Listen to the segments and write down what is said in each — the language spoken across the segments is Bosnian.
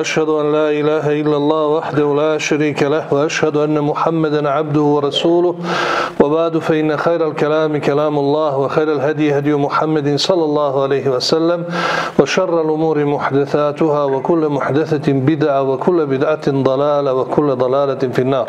وأشهد أن لا إله إلا الله وحده لا شريك له وأشهد أن محمدا عبده ورسوله. وبعد فإن خير الكلام كلام الله وخير الهدي هدي محمد صلى الله عليه وسلم وشر الأمور محدثاتها وكل محدثة بدعة وكل بدعة ضلالة وكل ضلالة في النار.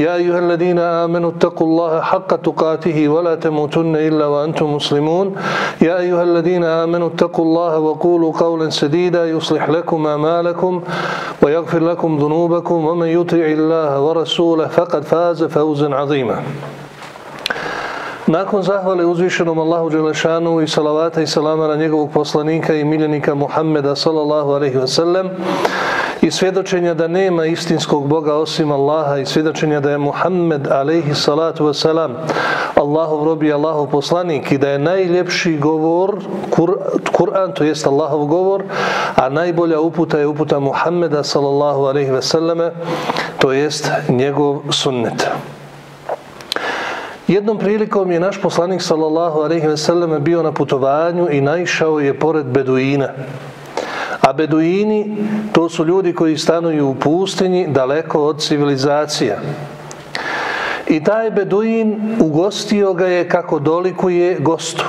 يا أيها الذين آمنوا اتقوا الله حق تقاته ولا تموتن إلا وأنتم مسلمون يا أيها الذين آمنوا اتقوا الله وقولوا قولا سديدا يصلح لكم أمالكم ويغفر لكم ذنوبكم ومن يطع الله ورسوله فقد فاز فوزا عظيما Nakon zahvale uzvišenom Allahu Đelešanu i salavata i salama na njegovog poslanika i miljenika Muhammeda sallallahu alaihi wa sallam i svjedočenja da nema istinskog Boga osim Allaha i svjedočenja da je Muhammed alaihi salatu wasalam Allahov rob i Allahov poslanik i da je najljepši govor Kur'an, to jest Allahov govor, a najbolja uputa je uputa Muhammeda sallallahu alaihi wasallame, to jest njegov sunnet. Jednom prilikom je naš poslanik sallallahu alejhi ve selleme bio na putovanju i naišao je pored beduina. A beduini to su ljudi koji stanuju u pustinji daleko od civilizacija. I taj beduin ugostio ga je kako dolikuje gostu.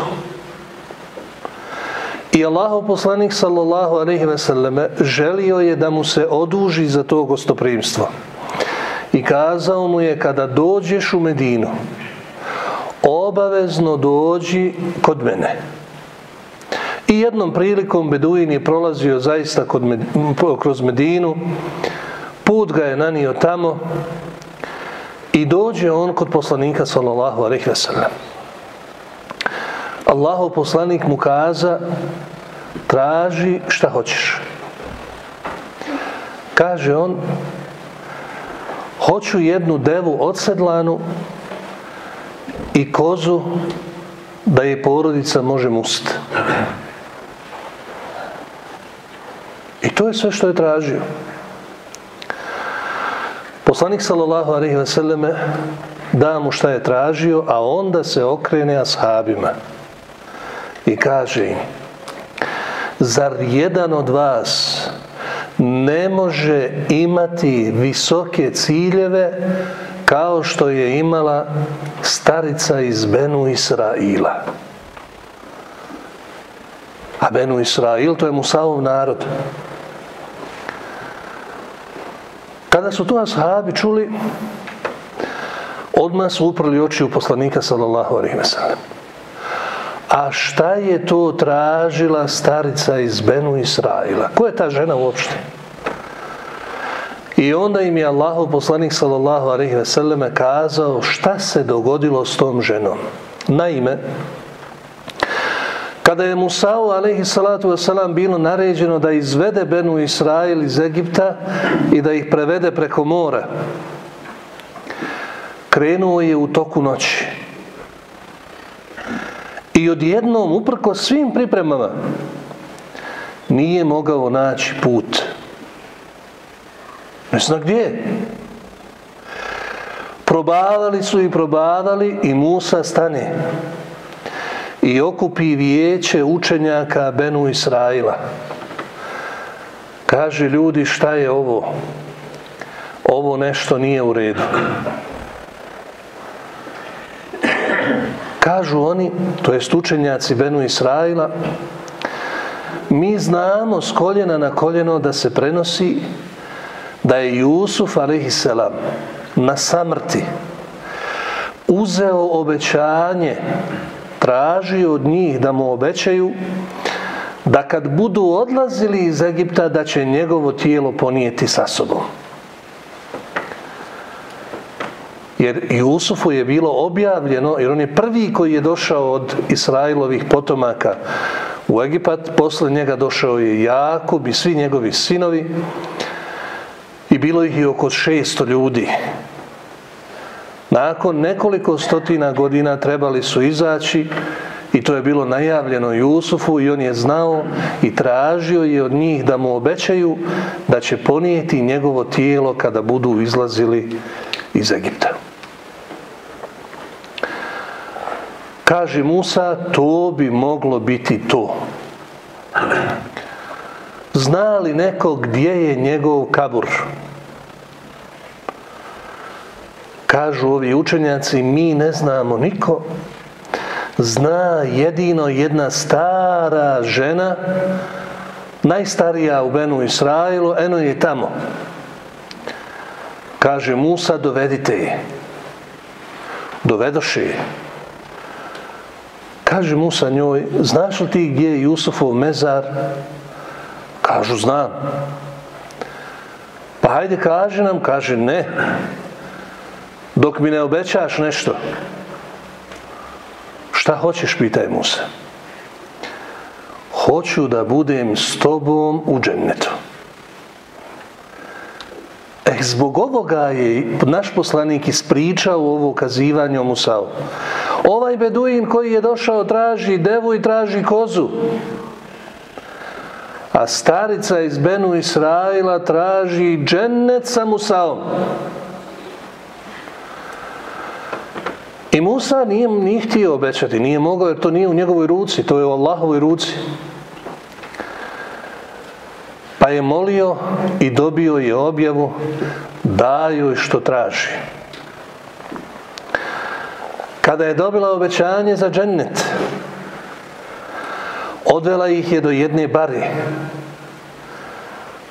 I Allahu poslanik sallallahu alejhi ve selleme želio je da mu se oduži za to gostoprimstvo. I kazao mu je kada dođeš u Medinu, obavezno dođi kod mene. I jednom prilikom Beduin je prolazio zaista kod Med, kroz Medinu, put ga je nanio tamo i dođe on kod poslanika sallallahu alaihi ve sellem. Allahov poslanik mu kaza traži šta hoćeš. Kaže on hoću jednu devu odsedlanu i kozu da je porodica može must. I to je sve što je tražio. Poslanik sallallahu alejhi ve selleme da mu šta je tražio, a onda se okrene ashabima i kaže im zar jedan od vas ne može imati visoke ciljeve kao što je imala starica iz Benu Israila. A Benu Israil to je Musaov narod. Kada su to ashabi čuli, odmah su uprli oči u poslanika sallallahu alaihi wa sallam. A šta je to tražila starica iz Benu Israila? Ko je ta žena uopšte? I onda im je Allahov poslanik sallallahu alejhi ve selleme kazao šta se dogodilo s tom ženom. Naime, kada je Musa'u alejhi salatu wasalam bilo naređeno da izvede Benu Israil iz Egipta i da ih prevede preko mora, krenuo je u toku noći. I odjednom, uprko svim pripremama, nije mogao naći put. Ne zna gdje. Probavali su i probavali i Musa stane. I okupi vijeće učenjaka Benu Israila. Kaže ljudi šta je ovo? Ovo nešto nije u redu. Kažu oni, to jest učenjaci Benu Israila, mi znamo s koljena na koljeno da se prenosi da je Jusuf a.s. na samrti uzeo obećanje, tražio od njih da mu obećaju da kad budu odlazili iz Egipta da će njegovo tijelo ponijeti sa sobom. Jer Jusufu je bilo objavljeno, jer on je prvi koji je došao od Israilovih potomaka u Egipat, posle njega došao je Jakub i svi njegovi sinovi i bilo ih i oko 600 ljudi. Nakon nekoliko stotina godina trebali su izaći i to je bilo najavljeno Jusufu i on je znao i tražio je od njih da mu obećaju da će ponijeti njegovo tijelo kada budu izlazili iz Egipta. Kaže Musa, to bi moglo biti to. Zna li neko gdje je njegov kabur? Kažu ovi učenjaci, mi ne znamo niko. Zna jedino jedna stara žena, najstarija u Benu Israilu, eno je tamo. Kaže Musa, dovedite je. Dovedoše je. Kaže Musa njoj, znaš li ti gdje je Jusufov mezar? Kažu, znam. Pa hajde, kaže nam, kaže, ne. Dok mi ne obećaš nešto. Šta hoćeš, pitaj Musa. Hoću da budem s tobom u džennetu. Eh, zbog ovoga je naš poslanik ispričao ovo kazivanje o Musao. Ovaj beduin koji je došao traži devu i traži kozu. A starica iz Benu Israila traži džennet sa Musaom. Musa nije, nije htio obećati, nije mogao jer to nije u njegovoj ruci, to je u Allahovoj ruci. Pa je molio i dobio je objavu daju što traži. Kada je dobila obećanje za džennet, odvela ih je do jedne bare.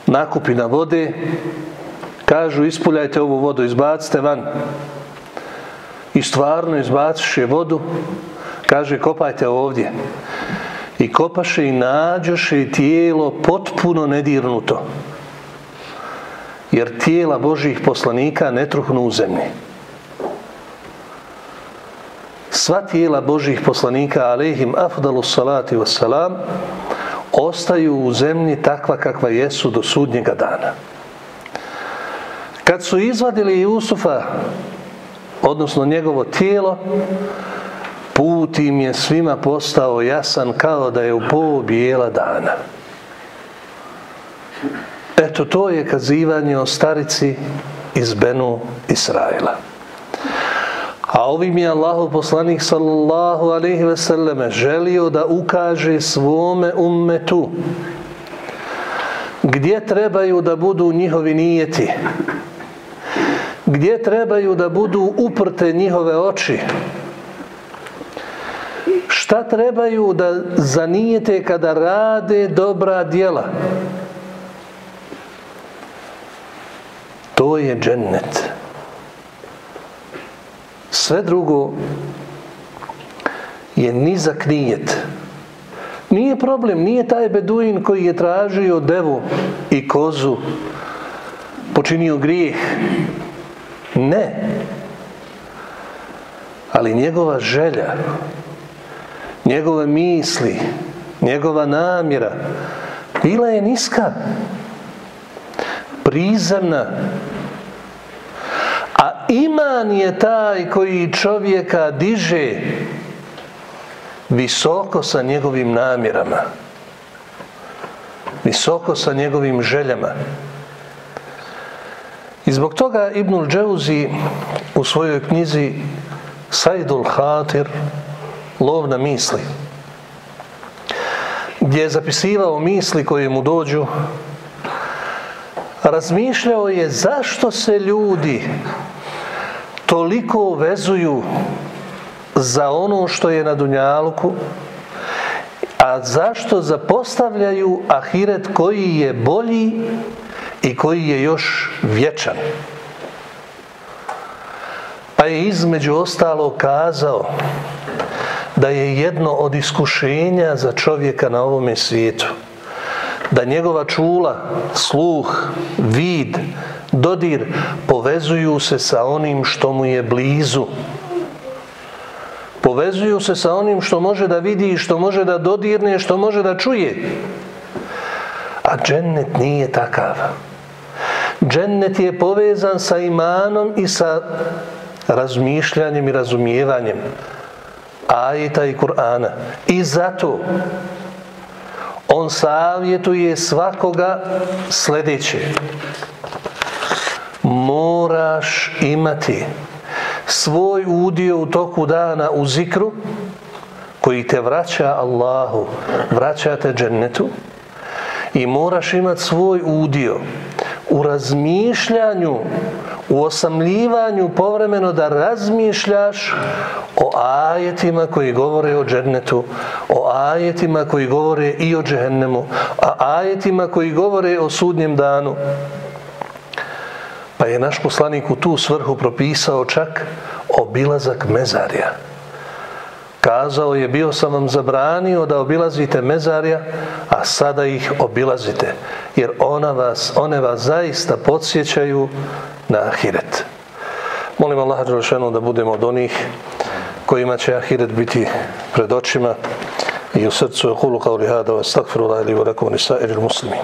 nakupina vode, kažu ispuljajte ovu vodu, izbacite van. I stvarno izbaciše vodu, kaže kopajte ovdje. I kopaše i nađoše tijelo potpuno nedirnuto. Jer tijela Božih poslanika ne truhnu u zemlji sva tijela Božih poslanika, alehim afdalu salati wassalam, ostaju u zemlji takva kakva jesu do sudnjega dana. Kad su izvadili Jusufa, odnosno njegovo tijelo, put im je svima postao jasan kao da je u pol bijela dana. Eto, to je kazivanje o starici iz Benu Israila. A ovim je Allahu poslanik sallallahu alaihi ve selleme želio da ukaže svome ummetu gdje trebaju da budu njihovi nijeti gdje trebaju da budu uprte njihove oči šta trebaju da zanijete kada rade dobra djela to je džennet sve drugo je nizak nijet. Nije problem, nije taj beduin koji je tražio devu i kozu, počinio grijeh. Ne. Ali njegova želja, njegove misli, njegova namjera bila je niska, prizemna, iman je taj koji čovjeka diže visoko sa njegovim namjerama. Visoko sa njegovim željama. I zbog toga Ibnul Dževzi u svojoj knjizi Saidul Hatir lov na misli gdje je zapisivao misli koje mu dođu razmišljao je zašto se ljudi toliko vezuju za ono što je na Dunjaluku, a zašto zapostavljaju ahiret koji je bolji i koji je još vječan. Pa je između ostalo kazao da je jedno od iskušenja za čovjeka na ovome svijetu da njegova čula, sluh, vid, dodir povezuju se sa onim što mu je blizu. Povezuju se sa onim što može da vidi, što može da dodirne, što može da čuje. A džennet nije takav. Džennet je povezan sa imanom i sa razmišljanjem i razumijevanjem ajeta i Kur'ana. I zato on savjetuje svakoga sljedeće. Moraš imati svoj udio u toku dana u zikru koji te vraća Allahu, vraća te džennetu i moraš imati svoj udio u razmišljanju, u osamljivanju povremeno da razmišljaš o ajetima koji govore o džernetu, o ajetima koji govore i o džehennemu, a ajetima koji govore o sudnjem danu. Pa je naš poslanik u tu svrhu propisao čak obilazak mezarja. Kazao je, bio sam vam zabranio da obilazite mezarja, a sada ih obilazite, jer ona vas, one vas zaista podsjećaju na ahiret. Molim Allah da budemo od onih kojima će ahiret biti pred očima i u srcu. Kulu kao li hada, wa stakfiru la ili wa lakum nisa ili muslimin.